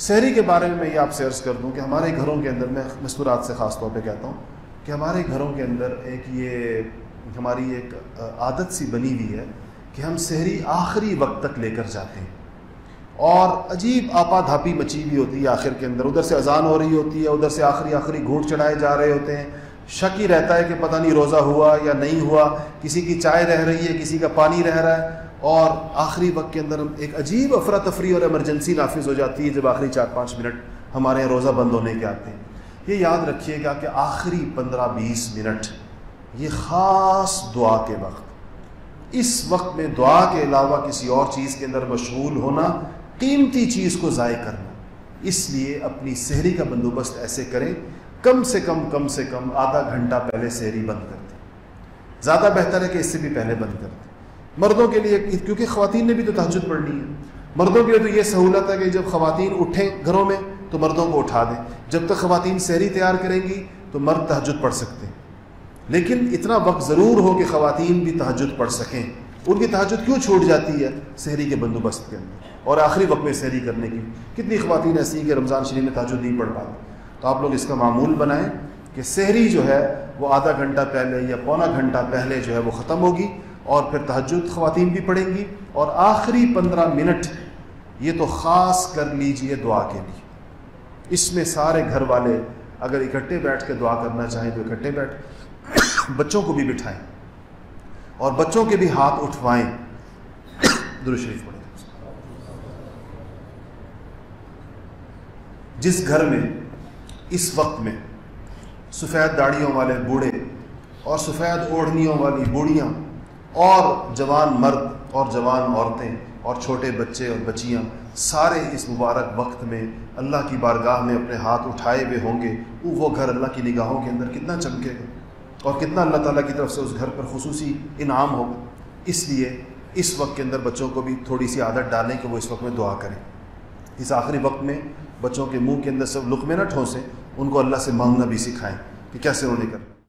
شہری کے بارے میں میں یہ آپ سے عرض کر دوں کہ ہمارے گھروں کے اندر، میں مستورات سے خاص طور پہ کہتا ہوں کہ ہمارے گھروں کے اندر ایک یہ ہماری ایک عادت سی بنی ہوئی ہے کہ ہم شہری آخری وقت تک لے کر جاتے ہیں۔ اور عجیب آپا دھاپی مچی ہوئی ہوتی ہے آخر کے اندر۔ ادھر سے اذان ہو رہی ہوتی ہے، ادھر سے آخری آخری گھونٹ چڑھائے جا رہے ہوتے ہیں۔ شک ہی رہتا ہے کہ پتہ نہیں روزہ ہوا یا نہیں ہوا۔ کسی کی چائے رہ رہی ہے، کسی کا پانی رہ رہا ہے۔ اور آخری وقت کے اندر ایک عجیب افراتفری اور ایمرجنسی نافذ ہو جاتی ہے جب آخری چار پانچ منٹ ہمارے یہاں روزہ بند ہونے کے آتے ہیں۔ یہ یاد رکھیے گا کہ آخری پندرہ بیس منٹ یہ خاص دعا کے وقت۔ اس وقت میں دعا کے علاوہ کسی اور چیز کے اندر مشغول ہونا، قیمتی چیز کو ضائع کرنا۔ اس لیے اپنی سحری کا بندوبست ایسے کریں، کم سے کم کم سے کم آدھا گھنٹہ پہلے سحری بند کر دیں زیادہ بہتر ہے کہ اس سے بھی پہلے بند کر دیں مردوں کے لیے، کیونکہ خواتین نے بھی تو تحجد پڑھنی ہے۔ مردوں کے لیے تو یہ سہولت ہے کہ جب خواتین اٹھیں گھروں میں، تو مردوں کو اٹھا دیں۔ جب تک خواتین سحری تیار کریں گی، تو مرد تحجد پڑھ سکتے ہیں۔ لیکن اتنا وقت ضرور ہو کہ خواتین بھی تحجد پڑھ سکیں۔ ان کی تحجد کیوں چھوٹ جاتی ہے؟ سحری کے بندوبست کے اندر۔ اور آخری وقت میں سحری کرنے کی۔ کتنی خواتین ایسی ہیں کہ رمضان شریف میں تحجد نہیں پڑھ پاتی۔ تو آپ لوگ اس کا معمول بنائیں کہ سحری جو ہے، وہ آدھا گھنٹہ پہلے یا پونا گھنٹہ پہلے جو ہے، وہ ختم ہوگی۔ اور پھر تحجد خواتین بھی پڑھیں گی اور آخری پندرہ منٹ یہ تو خاص کر لیجیے دعا کے لیے۔ اس میں سارے گھر والے اگر اکٹھے بیٹھ کے دعا کرنا چاہیں تو اکٹھے بیٹھ بچوں کو بھی بٹھائیں اور بچوں کے بھی ہاتھ اٹھوائیں۔ شریف پڑھیں۔ جس گھر میں، اس وقت میں سفید داڑیوں والے بوڑھے اور سفید اوڑھنیوں والی بوڑھیاں اور جوان مرد اور جوان عورتیں اور چھوٹے بچے اور بچیاں سارے اس مبارک وقت میں اللہ کی بارگاہ میں اپنے ہاتھ اٹھائے ہوئے ہوں گے۔ وہ گھر اللہ کی نگاہوں کے اندر کتنا چمکے گا اور کتنا اللہ تعالیٰ کی طرف سے اس گھر پر خصوصی انعام ہوگا۔ اس لیے اس وقت کے اندر بچوں کو بھی تھوڑی سی عادت ڈالیں کہ وہ اس وقت میں دعا کریں۔ اس آخری وقت میں بچوں کے منہ کے اندر سب لقمے نہ ٹھونسیں، ان کو اللہ سے مانگنا بھی سکھائیں کہ کیسے انہوں نے